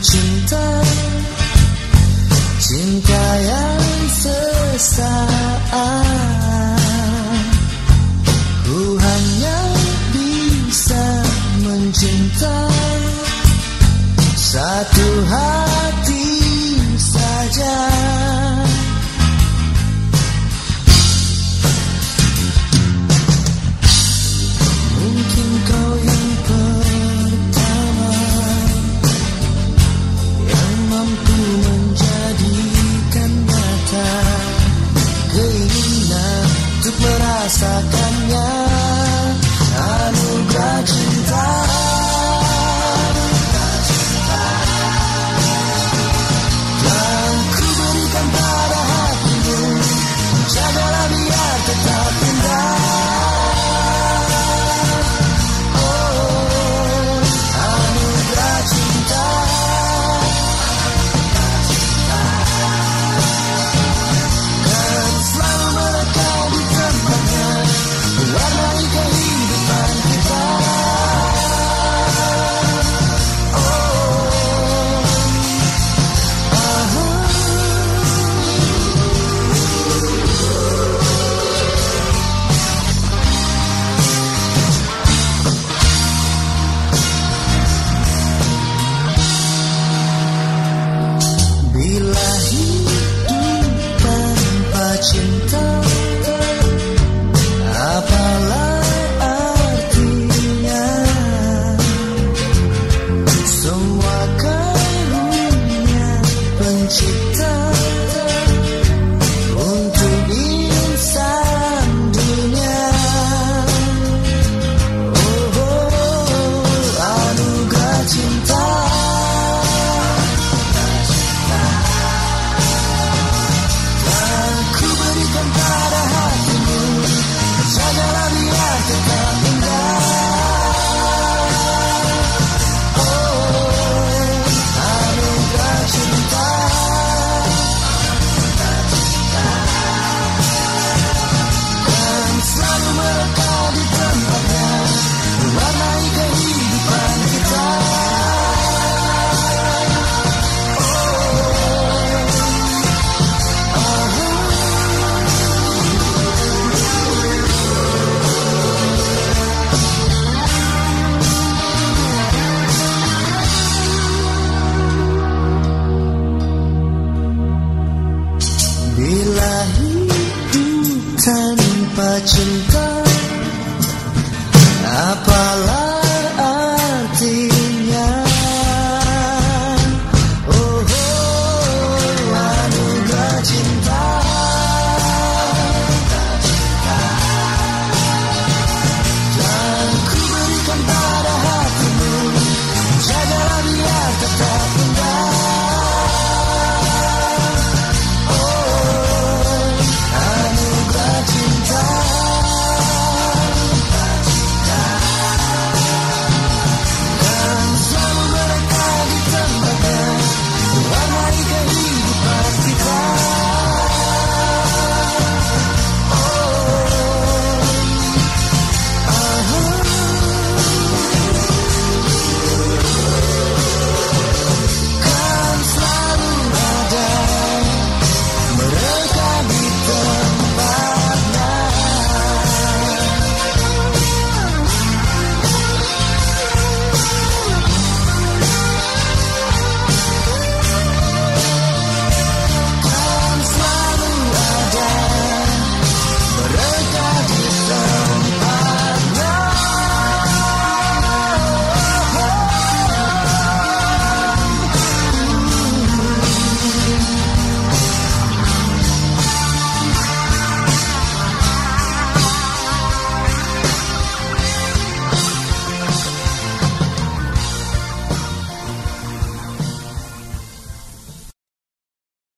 cinta Cinta yang sesaat. Ku hanya bisa mencinta Satu hati saja. Apalagi tanpa cinta the time. cinta. Apalah